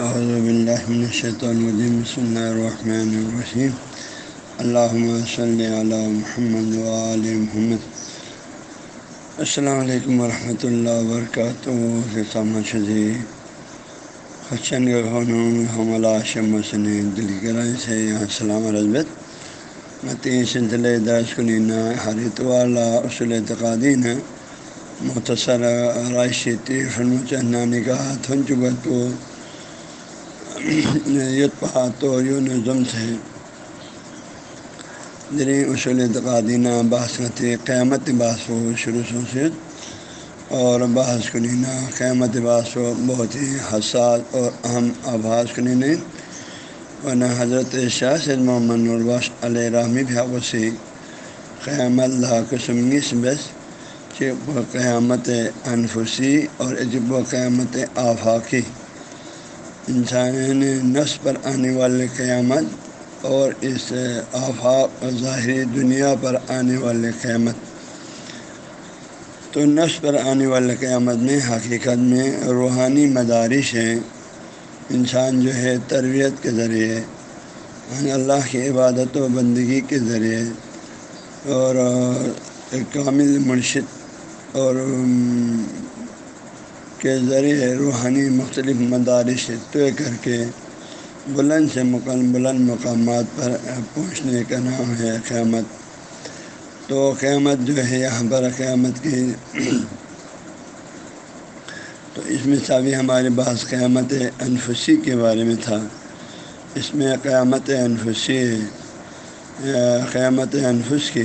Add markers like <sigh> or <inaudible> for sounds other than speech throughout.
اعوذ باللہ من الشیطان الرجیم بسم اللہ الرحمن الرحیم اللہم صلی علی محمد وآل محمد. السلام علیکم ورحمۃ اللہ وبرکاتہ سامہ شزی خچن کے خانوں حملہ شمسن دل کرائی سے یہاں سلام رضبت متی سلسلہ درس کنینا حریت والا اصول اعتقادین مختصر رائشی تیف چنانی کا تھن چبت کو یت پہاتو یوں نظم سے دری اصول اعتقادینہ باسمتی قیامت باس و شروع سے اور بحث کنینا قیامت باس و بہت ہی حساس اور اہم آباس کنین ورنہ حضرت شاہ سید محمد نرباش علیہ رحمی بھی قیامت اللہ قسمگی بس کہ وہ قیامت انفسی اور عجب و قیامت آفاقی۔ انسان نس پر آنے والے قیامت اور اس آفاق ظاہری دنیا پر آنے والے قیامت۔ تو نس پر آنے والے قیامت میں حقیقت میں روحانی مدارش ہیں۔ انسان جو ہے تربیت کے ذریعے، اللہ کی عبادت و بندگی کے ذریعے اور کامل مرشد اور کے ذریعے روحانی مختلف مدارس طے کر کے بلند سے مکم بلند مقامات پر پہنچنے کا نام ہے قیامت۔ تو قیامت جو ہے، یہاں پر قیامت کی <clears throat> تو اس میں سبھی ہمارے بعض قیامت انفسی کے بارے میں تھا۔ اس میں قیامت انفسی قیامت انفس کی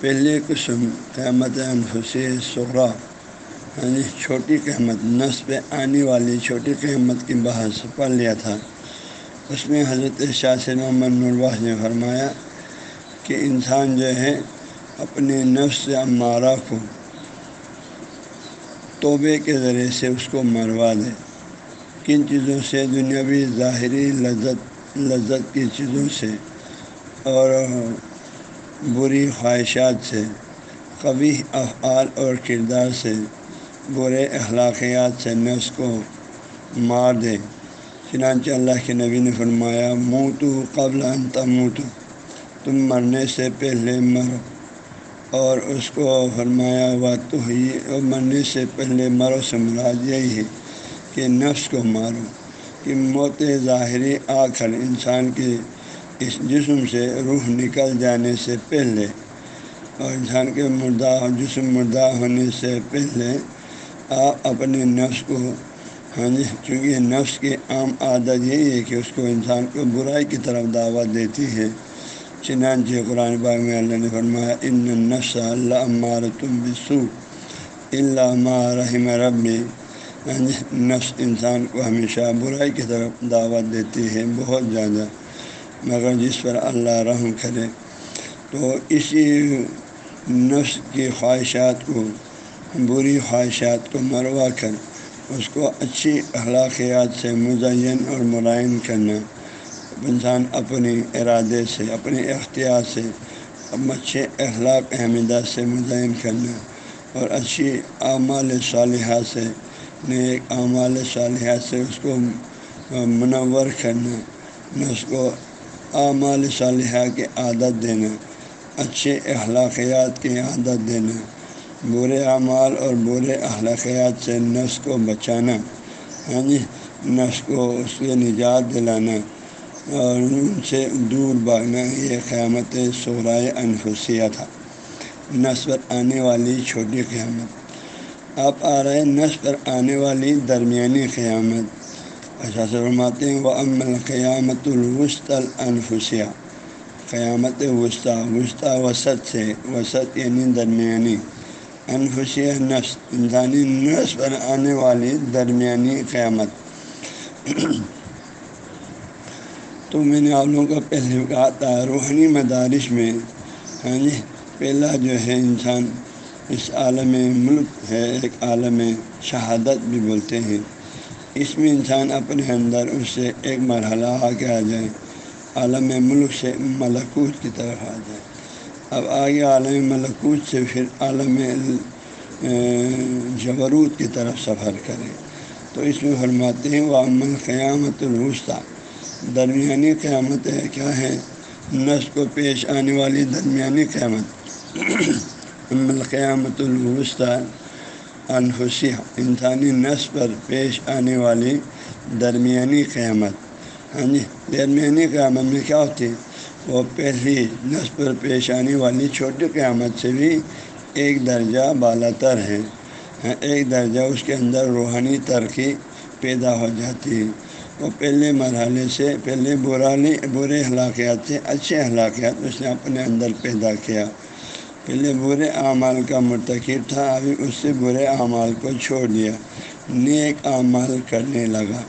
پہلی قسم قیامت انفسی سغرا۔ یعنی چھوٹی قیمت نس پہ آنے والی چھوٹی قیمت کی بحث پڑھ لیا تھا۔ اس میں حضرت شاہ سے محمد نرواز نے فرمایا کہ انسان جو ہے اپنے نفس عمارہ کو توبے کے ذریعے سے اس کو مروا دے کن چیزوں سے؟ دنیاوی ظاہری لذت لذت کی چیزوں سے اور بری خواہشات سے قبی افعال اور کردار سے۔ برے اخلاقیات سے نفس کو مار دے۔ چنانچہ اللہ کے نبی نے فرمایا منہ تو قبل تمہ تو تم مرنے سے پہلے مرو۔ اور اس کو فرمایا ہوا تو ہی اور مرنے سے پہلے مرو۔ سے مراد یہی ہے کہ نفس کو مارو، کہ موت ظاہری آ کر انسان کی اس جسم سے روح نکل جانے سے پہلے اور انسان کے مردہ، جسم مردہ ہونے سے پہلے آپ اپنے نفس کو ہاں جی چونکہ نفس کی عام عادت یہی ہے کہ اس کو انسان کو برائی کی طرف دعوت دیتی ہے۔ چنانچہ قرآن باغ میں اللہ نے فرمایا، ان نفس اللہ عمار تم بسو اللہ رحم رب ہاں جی نفس انسان کو ہمیشہ برائی کی طرف دعوت دیتی ہے، بہت زیادہ۔ مگر جس پر اللہ رحم کرے، تو اسی نفس کی خواہشات کو بری خواہشات کو مروا کر اس کو اچھی اخلاقیات سے مزین اور ملائم کرنا انسان اپنی ارادے سے، اپنے اختیار سے اچھے اخلاق احمدات سے مزین کرنا اور اچھی اعمال صالحات سے، نیک اعمال صالحات سے اس کو منور کرنا اس کو اعمال صالحہ کی عادت دینا، اچھے اخلاقیات کی عادت دینا۔ برے اعمال اور برے اخلاقیات سے نفس کو بچانا ہاں جی نفس کو اس کے نجات دلانا اور ان سے دور بھاگنا، یہ قیامت سورائے انفسیہ تھا۔ نس پر آنے والی چھوٹی قیامت۔ آپ آ رہے نس پر آنے والی درمیانی قیامت۔ اچھا ایسا فرماتے ہیں وہ عمل قیامت الوسط الانفسیہ قیامت وسطی وسطی وسط سے، وسط یعنی درمیانی۔ انفسی نفس، انسانی نفس پر آنے والی درمیانی قیامت۔ تو میں نے آپ لوگوں کو پہلے کہا تھا، روحانی مدارس میں ہاں جی پہلا جو ہے انسان اس عالم ملک ہے، ایک عالم شہادت بھی بولتے ہیں۔ اس میں انسان اپنے اندر اس سے ایک مرحلہ آ کے آ جائے، عالم ملک سے ملکوت کی طرف آ جائے۔ اب آگے عالم ملکوت سے پھر عالم جبروت کی طرف سفر کرے تو اس میں فرماتے ہیں وہ عمل قیامت الوسطی درمیانی قیامت ہے، کیا ہے؟ نس کو پیش آنے والی درمیانی قیامت۔ عمل قیامت الوسطی انفسیہ انسانی نس پر پیش آنے والی درمیانی قیامت۔ ہاں جی درمیانی قیامت میں کیا ہوتی ہے؟ وہ پہلی نس پر پیش آنے والی چھوٹی قیامت سے بھی ایک درجہ بالا تر ہے ہاں، ایک درجہ اس کے اندر روحانی ترقی پیدا ہو جاتی ہے۔ وہ پہلے مرحلے سے، پہلے برالی برے اخلاقیات سے اچھے اخلاقیات اس نے اپنے اندر پیدا کیا۔ پہلے برے اعمال کا مرتکب تھا، ابھی اس سے برے اعمال کو چھوڑ دیا، نیک اعمال کرنے لگا۔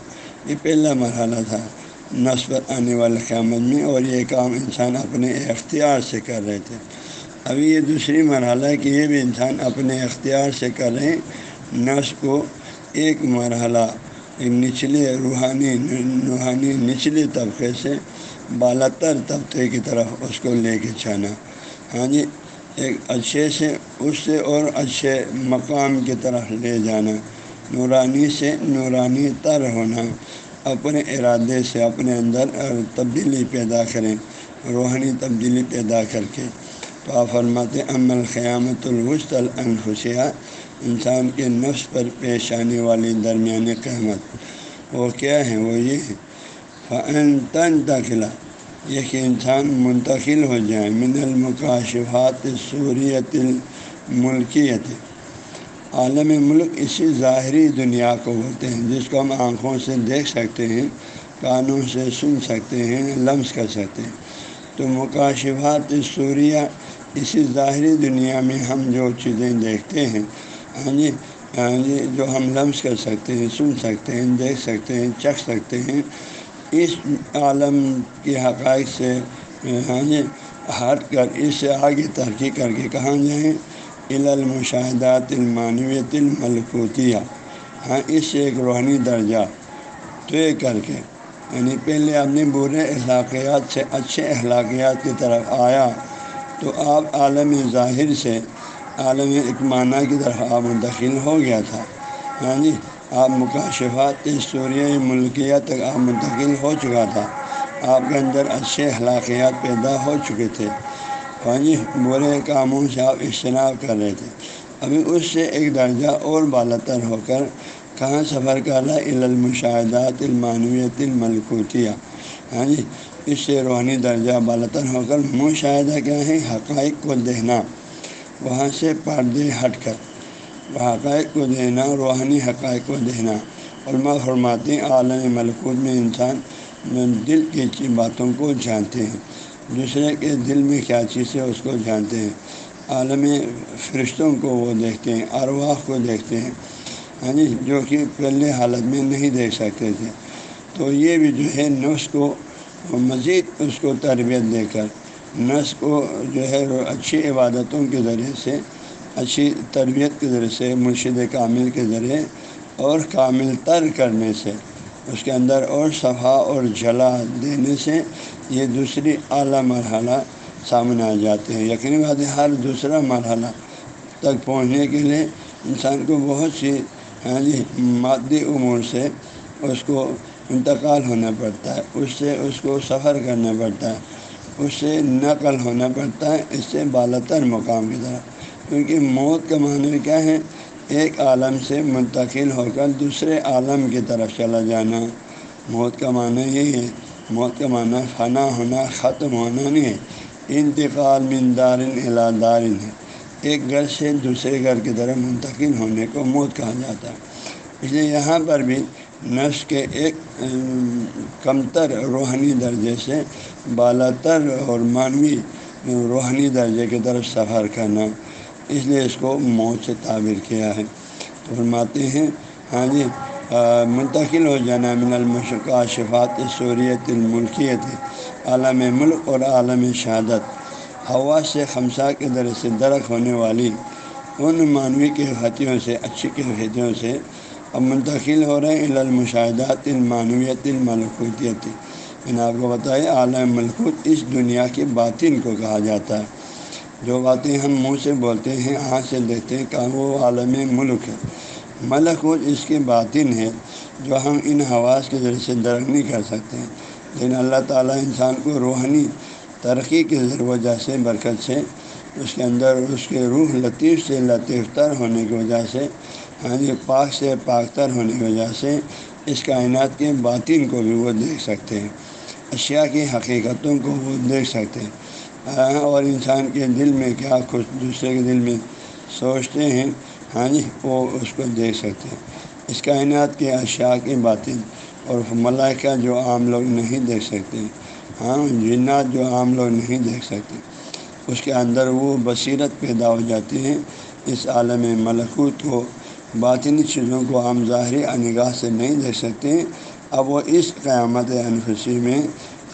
یہ پہلا مرحلہ تھا۔ نسبت آنے والے قیامت میں، اور یہ کام انسان اپنے اختیار سے کر رہے تھے۔ ابھی یہ دوسری مرحلہ ہے کہ یہ بھی انسان اپنے اختیار سے کر رہے ہیں۔ نس کو ایک مرحلہ، ایک نچلے روحانی روحانی نچلے طبقے سے بالا تر طبقے کی طرف اس کو لے کے چھانا ہاں جی ایک اچھے سے اس سے اور اچھے مقام کی طرف لے جانا، نورانی سے نورانی تر ہونا۔ اپنے ارادے سے اپنے اندر تبدیلی پیدا کریں، روحانی تبدیلی پیدا کر کے۔ تو آپ فرماتے عمل قیامت الوسط الانفسیہ، انسان کے نفس پر پیش آنے والی درمیانی قیامت۔ وہ کیا ہے؟ وہ یہ فن تن داخلہ یہ کہ انسان منتقل ہو جائے، من المکاشفات صوریت الملکیت عالم ملک اسی ظاہری دنیا کو بولتے ہیں، جس کو ہم آنکھوں سے دیکھ سکتے ہیں، کانوں سے سن سکتے ہیں، لمس کر سکتے ہیں۔ تو مکاشفات سوریہ اسی ظاہری دنیا میں ہم جو چیزیں دیکھتے ہیں ہاں جی ہاں جی جو ہم لمس کر سکتے ہیں، سن سکتے ہیں، دیکھ سکتے ہیں، چکھ سکتے ہیں، اس عالم کے حقائق سے ہاں جی ہٹ کر اس سے آگے ترقی کر کے کہاں جائیں؟ المشاہدات المانویت الملکوتیہ ہاں اس سے ایک روحانی درجہ طے کر کے یعنی پہلے اپنے برے اخلاقیات سے اچھے اخلاقیات کی طرف آیا، تو آپ عالم ظاہر سے عالم اکمانہ کی طرف آپ منتقل ہو گیا تھا۔ ہاں جی آپ مکاشفات سوریہ ملکیہ تک آپ منتقل ہو چکا تھا۔ آپ کے اندر اچھے اخلاقیات پیدا ہو چکے تھے۔ ہاں جی برے کاموں سے آپ اجتناب کر رہے تھے۔ ابھی اس سے ایک درجہ اور بالا تر ہو کر کہاں سفر کر رہا ہے؟ المشاہدات المانویت الملکوتیہ۔ ہاں جی اس سے روحانی درجہ بالا تر ہو کر مشاہدہ کیا ہے؟ حقائق کو دیکھنا۔ وہاں سے پردے ہٹ کر حقائق کو دینا روحانی حقائق کو دینا علماء فرماتے عالم ملکوت میں انسان دل کی باتوں کو جانتے ہیں۔ دوسرے کے دل میں کیا چیز ہے اس کو جانتے ہیں۔ عالم فرشتوں کو وہ دیکھتے ہیں، ارواح کو دیکھتے ہیں۔ ہاں جی جو کہ پہلے حالت میں نہیں دیکھ سکتے تھے۔ تو یہ بھی جو ہے نفس کو مزید اس کو تربیت دے کر، نس کو جو ہے اچھی عبادتوں کے ذریعے سے، اچھی تربیت کے ذریعے سے، مرشد کامل کے ذریعے اور کامل تر کرنے سے۔ اس کے اندر اور صفحہ اور جلا دینے سے یہ دوسری اعلیٰ مرحلہ سامنے آ جاتے ہیں۔ یقینی بات ہے، ہر دوسرا مرحلہ تک پہنچنے کے لیے انسان کو بہت سی ہاں جی مادی امور سے اس کو انتقال ہونا پڑتا ہے۔ اس سے اس کو سفر کرنا پڑتا ہے۔ اس سے نقل ہونا پڑتا ہے۔ اس سے بالاتر مقام کی طرح۔ کیونکہ موت کا معنی کیا ہے؟ ایک عالم سے منتقل ہو کر دوسرے عالم کی طرف چلا جانا۔ موت کا معنی یہی ہے، موت کا معنی فنا ہونا، ختم ہونا نہیں۔ ہے انتقال من دارن الا دارن ہے۔ ایک گھر سے دوسرے گھر کی طرف منتقل ہونے کو موت کہا جاتا ہے۔ اس لیے یہاں پر بھی نفس کے ایک، کمتر روحانی درجے سے بالا تر اور مانوی روحانی درجے کی طرف سفر کرنا۔ اس لیے اس کو موت سے تعبیر کیا ہے۔ تو فرماتے ہیں ہاں جی منتقل ہو جانا من المشقہ شفات سوریت الملکیت، عالم ملک اور عالم شہادت۔ ہوا سے خمسہ کے در سے درخت ہونے والی ان معنوی کے خطیوں سے، اچھی کے خطیوں سے اب منتقل ہو رہے ہیں المشاہدات المعنویت الملکوتیت۔ میں نے آپ کو بتایا، عالم ملکوت اس دنیا کی باطن کو کہا جاتا ہے۔ جو باتیں ہم منہ سے بولتے ہیں، آنکھ سے دیکھتے ہیں کہ وہ عالم ملک ہے۔ ملکوت اس کی باطن ہے جو ہم ان حواس کے ذریعے سے درک نہیں کر سکتے۔ ہیں لیکن اللہ تعالیٰ انسان کو روحانی ترقی کی وجہ سے برکت سے اس کے اندر اس کے روح لطیف سے لطیف تر ہونے کی وجہ سے ہاں جی پاک سے پاک تر ہونے کی وجہ سے اس کائنات کے باطن کو بھی وہ دیکھ سکتے ہیں۔ اشیاء کی حقیقتوں کو وہ دیکھ سکتے ہیں۔ اور انسان کے دل میں کیا کچھ دوسرے کے دل میں سوچتے ہیں ہاں جی وہ اس کو دیکھ سکتے ہیں۔ اس کائنات کے اشیاء کی باطن اور ملائکہ جو عام لوگ نہیں دیکھ سکتے ہاں جنات جو عام لوگ نہیں دیکھ سکتے اس کے اندر وہ بصیرت پیدا ہو جاتی ہے۔ اس عالم ملکوت کو، باطنی چیزوں کو عام ظاہری نگاہ سے نہیں دیکھ سکتے اب وہ اس قیامت انفسی میں،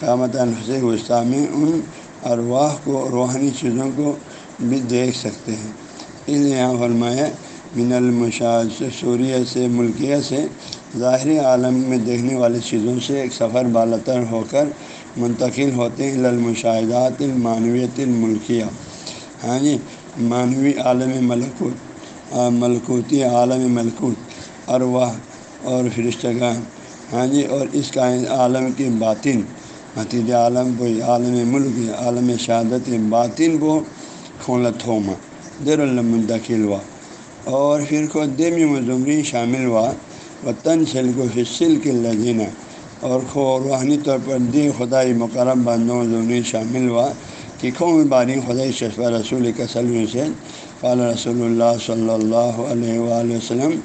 قیامت انفسی غصہ میں ان ارواح کو، روحانی چیزوں کو بھی دیکھ سکتے ہیں۔ اس لیے یہاں فرمایا، من المشاعد سے، سوریہ سے، ملکیہ سے، ظاہری عالم میں دیکھنے والی چیزوں سے ایک سفر بالتر ہو کر منتقل ہوتے ہیں للمشاہدات المعنویت الملکیہ۔ ہاں جی معنوی عالم ملکوت ملکوتی عالم ملکوت، ارواح اور فرشتگان۔ ہاں جی اور اس کا عالم کی باطن۔ حتیج عالم کو عالم ملک عالم شہادت باطن کو کھولت ہوما دیر المنتقل ہوا اور پھر کو دم مظمری شامل ہوا و تن سل کو فصل کے لذینہ اور کھو روحانی طور پر دی خدائی مقرب بندوں ضمری شامل ہوا کہ قوم باری خدائی شفا رسول کا سلم سے قال رسول اللہ صلی اللہ علیہ وآلہ وسلم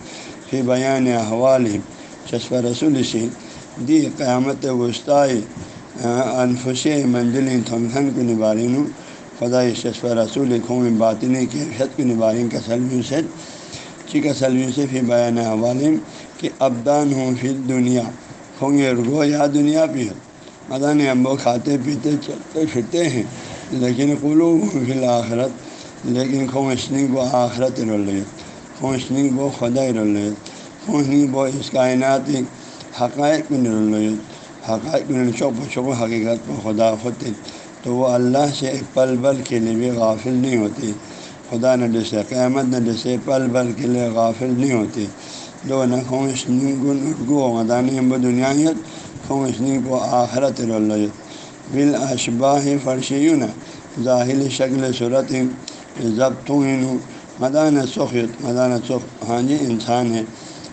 فی بیان احوال شفا رسول سے دی قیامت وسطی انفش منزل تھمسن کو نبارین خدائی شفا رسول قوم باطنی کی حد کی نبارین کا سلم سے۔ چکا سلم سے فی بیان حوالم کہ ابدان ہوں پھر دنیا ہوں گے رگو یا دنیا پہ مدان امبو کھاتے پیتے چلتے پھرتے ہیں۔ لیکن قلوب فی آخرت لیکن خوشنی کو آخرت رلیت خوشنی کو خدا رلیت خوشنی وہ اس کائنات حقائق میں رلیت حقائق میں چوپ چوپ حقیقت کو خدا ہوتے تو وہ اللہ سے پل بل کے لیے بھی غافل نہیں ہوتی خدا نہ جیسے قیامت نہ جیسے پل بل کے لیے غافل نہیں ہوتی دو نہ خوشنی گن اردو مدانی امب دنیایت خوشنی کو آخرت رلیت بال اشباہ فرشیون ظاہر شکل صورت ضبط مدان سخت مدان سخ ہاں جی انسان ہے۔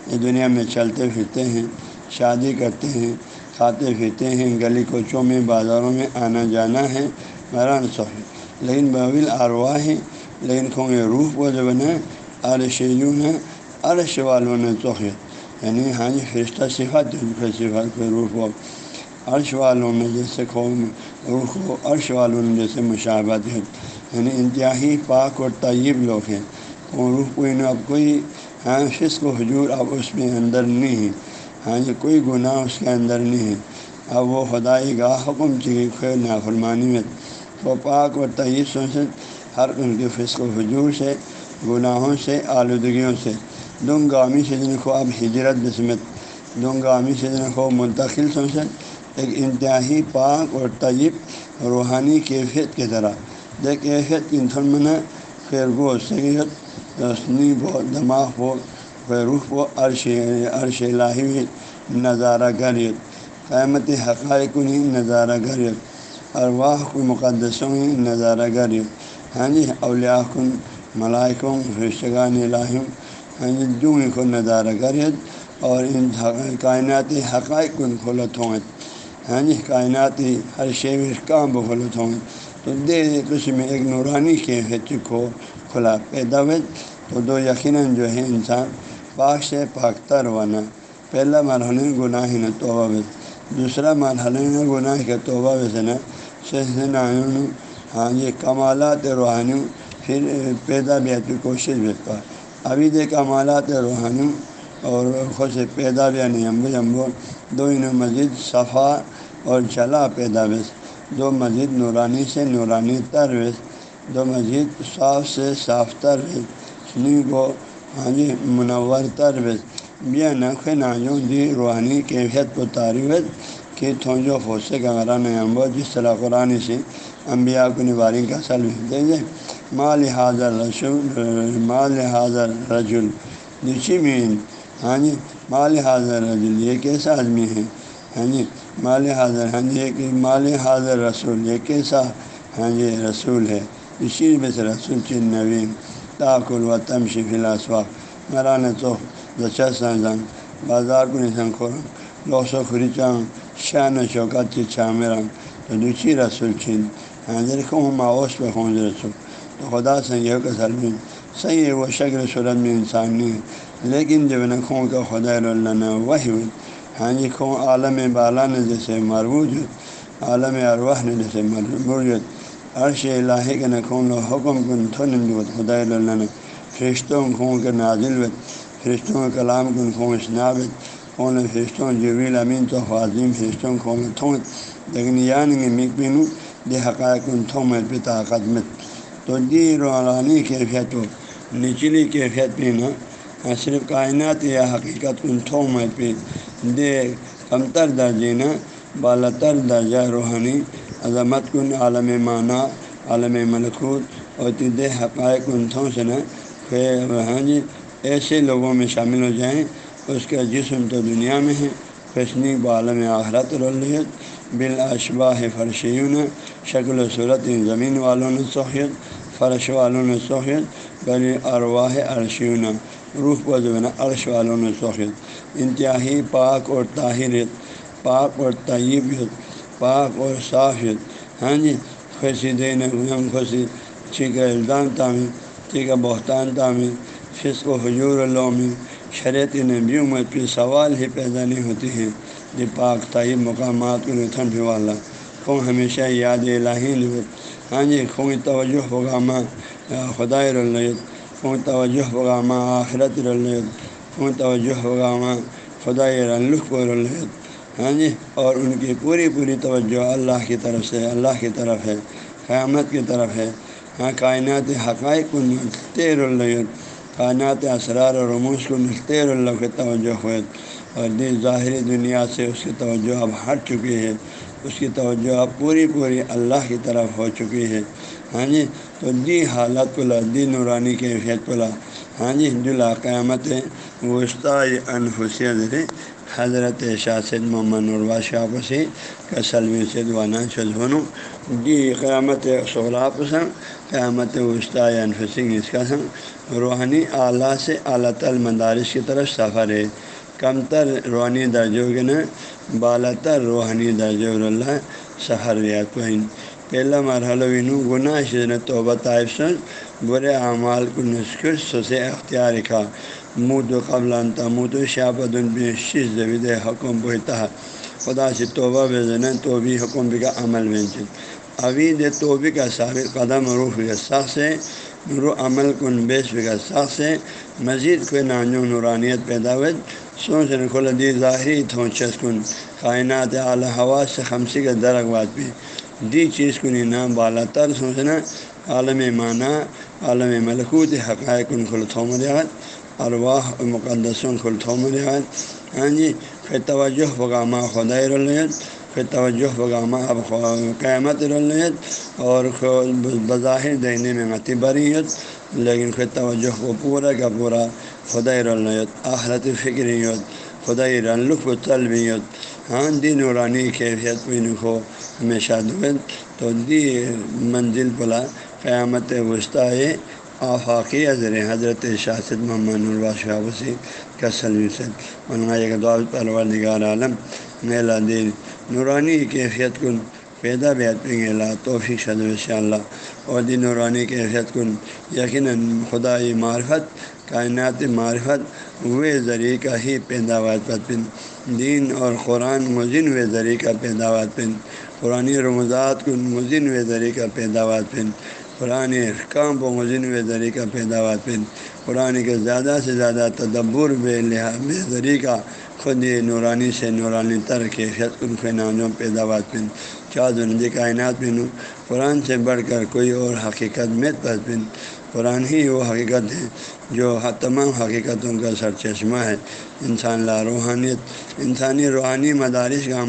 یہ دنیا میں چلتے پھرتے ہیں، شادی کرتے ہیں۔ کھاتے پھرتے ہیں، گلی کوچوں میں، بازاروں میں آنا جانا ہے مران سخت لیکن بابل اروا ہے لیکن کھونگے روح کو جو بنا عرشیون ہے عرش والوں نے توخت یعنی ہاں جی فرشتہ صفت صفت کو روح کو، عرش والوں میں جیسے قوم روح کو، عرش والوں میں جیسے مشابت ہے۔ یعنی انتہائی پاک اور طیب لوگ ہیں۔ اور روح کو انہیں اب کوئی ہاں فسق و حجور اب اس میں اندر نہیں ہے۔ ہاں جی کوئی گناہ اس کے اندر نہیں ہے۔ اب وہ خدائی گاہ حکم چکی خیر نافرمانی میں۔ وہ پاک اور طیب سے ہر ان کے فسق و حجور سے، گناہوں سے، آلودگیوں سے۔ دم گامی سے جن کو اب ہجرت بسمت دم گامی سے جن کو منتقل سمجھ ایک انتہائی پاک اور طیب روحانی کیفیت کی طرح۔ دیکھ، کیفیت انسان منا خیر گو سیت رسنی و دماغ و روح و عرش عرش الہی نظارہ گریت قیامت حقائق نظارہ گریت ارواح کو مقدسوں نظارہ گریت ہاں جی اولیاء کن ملائکوں، فرشتگان الہم ہاں جی جو کو نظارہ گریت اور ان کائناتی حقائق کو کھولت ہوں۔ ہاں جی کائناتی ہر شے کام بخلت ہوں۔ تو دے کچھ میں ایک نورانی کیفیت کو کھلا پیدا ہوئے۔ تو دو یقیناً جو ہے انسان پاک سے پاک تر وانا پہلا مرحلہ گناہ نہ توبہ بس۔ دوسرا مرحلہ گناہ کے توبہ ویسے نا ہاں جی کمالات روحانی پھر پیدا بھی کی کوشش بھی ابھی دے کمالات روحانی اور خود سے پیدا بھی نہیں امبو جمبو دو انہیں مزید صفا اور چلا پیدا بس۔ دو مزید نورانی سے نورانی ترویز دو مزید صاف سے صاف ترویز نی کو ہاں جی منور ترویز بیا نق ناجوں دی روحانی کیفیت کو تعریف کہ تھونجو فوسے کا مران امبو جس طرح قرآن سے انبیاء کو نواری کا سلم دیں مال حاضر رسول مال حاضر رجول دوچی میں ہاں جی مال حاضر رجل یہ کیسا آدمی ہے ہاں جی مال حاضر ہاں جی ایک مال حاضر رسول یہ کیسا ہاں جی رسول ہے اسی میں سے رسول چن نوین تاکل و تم شفیل اسواق مرانا تو دچا سنگ بازار کو نشان خورم لوسو خری چاہوں شان و شوکت چا میرا تو دوسری رسول چین؟ ہاں جی خوں ماوس پہ خون رسول تو خدا سے یہ کسل میں صحیح ہے وہ شکل صورت میں انسان نہیں لیکن جب نہ خوں کا خدا اللہ وہی ہوئی ہاں جی خوں عالم بالا نے جیسے مربوج عالم ارواح نے جیسے مربوج عرش الہی کے نخون لو حکم کن تھن خدا اللہ نے فرشتوں خوں کے نازل وت فرشتوں کے کلام کن خوں اسنابت خون فرشتوں جبیل امین تو خوازیم فرشتوں خون تھون لیکن یعنی مک بینوں دے حقائق ان تھوم پہ طاقت مت تو دی روحانی کیفیت ہو نچلی کیفیت بھی نہ صرف کائنات یا حقیقت کن تھوم پہ دے کمتر درجے نہ بالاتر درجہ روحانی عظمت کن عالم معنی عالم ملکوت، اور تد حقائق انتھوں سے نہ ہاں جی ایسے لوگوں میں شامل ہو جائیں، اس کا جسم تو دنیا میں ہے فشنی بعالم آخرت رلیت بالاشباہ فرشیون، شکل و صورت زمین والوں نے سوحیت فرش والوں نے سوحیت بل ارواہ عرشیون، روح و زبین عرش والوں نے سوحیت انتہائی پاک اور طاہرت پاک اور طیبیت پاک اور صافیت ہاں جی خوشی دین خوشی، ٹھیک ہے الزام تعمیر ٹھیک ہے، بہتان تعمیر فسق و حجور علوم شریعت نبیوں میں پھر سوال ہی پیدا نہیں ہوتی ہیں۔ یہ پاک طیب مقامات کو نتھن بھی والا۔ خوں ہمیشہ یاد الہی لبت ہاں جی خوں توجہ پغامہ خدا رلیت خوں توجہ پغامہ آخرت رلیت خوں توجہ پغامہ خدا رلق و رلیت ہاں جی؟ اور ان کی پوری پوری توجہ اللہ کی طرف سے اللہ کی طرف ہے، قیامت کی طرف ہے۔ ہاں کائنات حقائق کو نلتے رلیت، کائنات اسرار اور رموش کو نلتے اللہ کی توجہ ہوئے اور دی ظاہری دنیا سے اس کی توجہ اب ہٹ چکی ہے۔ اس کی توجہ اب پوری پوری اللہ کی طرف ہو چکی ہے۔ ہاں جی؟ تو دی حالت پلا دی جی، نورانی کے فیت پلا ہاں جی جلا جی، قیامت وسطی انحسیت حضرت شاست محمد نروا شاہ شاپسی کا سلم سے دوانا شدھونوں دی قیامت صغلا پسند قیامت وسطی انفسنگ اس کا سنگ روحانی اعلیٰ سے اعلیٰ تل مدارس کی طرف سفر ہے۔ کم تر روحانی درجوں کے نا، بالا تر روحانی درجہ اللہ سفر ریات پہن۔ پہلا مرحلہ وینو گناہ شن توبہ طائف سن۔ برے اعمال کو نسخر سے اختیار رکھا منہ و قبل انتا منہ تو شاپت شیش حکم بہتا خدا سے توبہ بے زن تو بھی حکم بھی کا عمل بینچن عوید توبی کا ثابت قدم روح کے سے نور عمل کن بیش کا سخ سے مزید کوئی نانو نورانیت پیدا ہوئے۔ سوچ کھول ظاہری تھو چسکن کائنات اعلیٰ ہوا سے خمسی کا درخ بات بھی۔ دی چیز کو نام بالا تر سوچنا عالم معنی عالم ملکوت حقائق ان کھل تھوم ریات ارواح مقدسوں کھل تھوم ہاں جی یعنی پھر توجہ پگامہ خدا رلیت پھر توجہ پگامہ اب قیامت رلیت اور بظاہر دینے میں متی بریت لیکن پھر توجہ کو پورا کا پورا خدا رلیت آخرت فکریت خدا رلف و طلبیت ہاں دی نورانی کیفیت پین کو ہمیشہ دعت تو دی منزل پلا قیامت وسطی آفاقی حضر حضرت شاست محمد نروا شاہسی کا سلوسن منگائے کا پرور نگار عالم میلا دین نورانی کیفیت کن، پیدا بیت پنگیلا توفیق صدر شاء اللہ اور دی نورانی کیفیت کن، یقیناً خدائی معرفت، کائنات معرفت ہوئے ذریعے کا ہی پیداوار پن۔ دین اور قرآن مزن و ذریعے کا پیداوار پن۔ قرآن رمضات کو مزن و ذریعے کا پیداوار پن۔ قرآن حکام و مزن و ذریعے کا پیداوار پن قرآن کے زیادہ سے زیادہ تدبر بے لحاظ بے ذریعے کا خود نورانی سے نورانی تر کے کن فنانوں پیداوار پن چار دندی کائنات پن قرآن سے بڑھ کر کوئی اور حقیقت میں پن قرآن ہی وہ حقیقت ہے جو تمام حقیقتوں کا سر چشمہ ہے۔ انسان لا روحانیت انسانی روحانی مدارس کا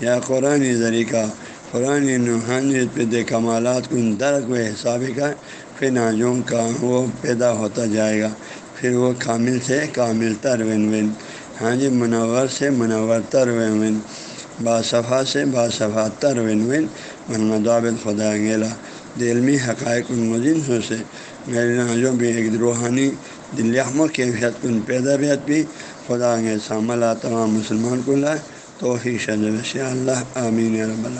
یا قرآن ذریعہ قرآن روحانیت پہ دے کمالات کو درک و حساب کا پھر ناجوں کا وہ پیدا ہوتا جائے گا۔ پھر وہ کامل سے کامل تر ون ون ہاں جی منور سے منور تر ون ون باصفا سے باصفا تر ون ون محمد خدا گیلا دلمی حقائق المدین سو سے۔ میرے جو بھی ایک روحانی دلیہم و کیفیت کن پیداویت بھی۔ خدا کے ساملا تمام مسلمان کو لائے۔ تو ہی شجر اللہ، آمین رب اللہ